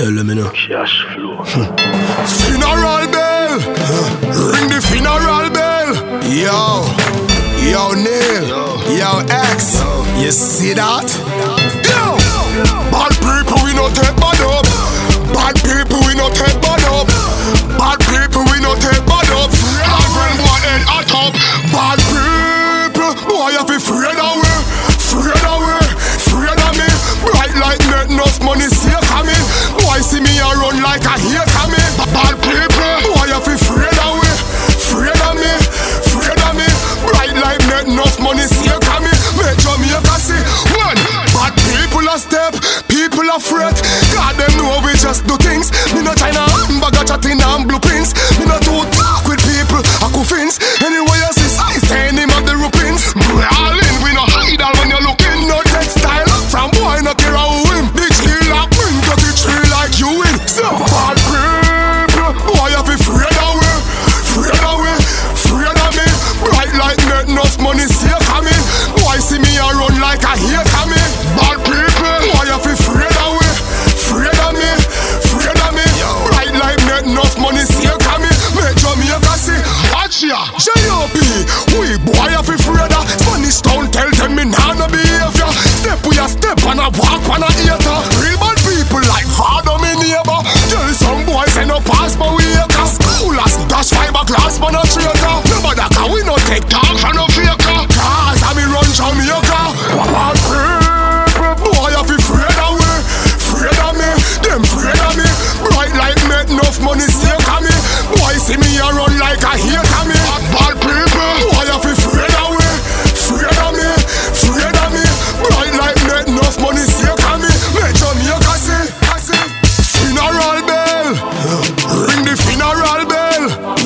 Tell them, you know. Cash flow. Funeral bell. Ring the funeral bell. Yo. Yo, Neil. Yo, X. You see that? pan a hater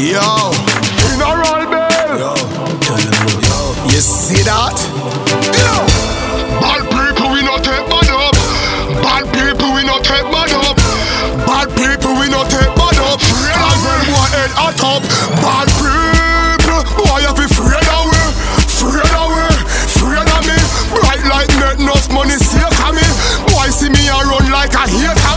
Yo, in a roll bell. Yo, tell them what, Yo, you see that? Yo, bad people we not take bad up. Bad people we not take bad up. Bad people we not take bad up. Real and well head at top. Bad people, why you be afraid of me, Afraid of me, Afraid of me? Bright light make enough money safe for me. Why see me a run like a hater?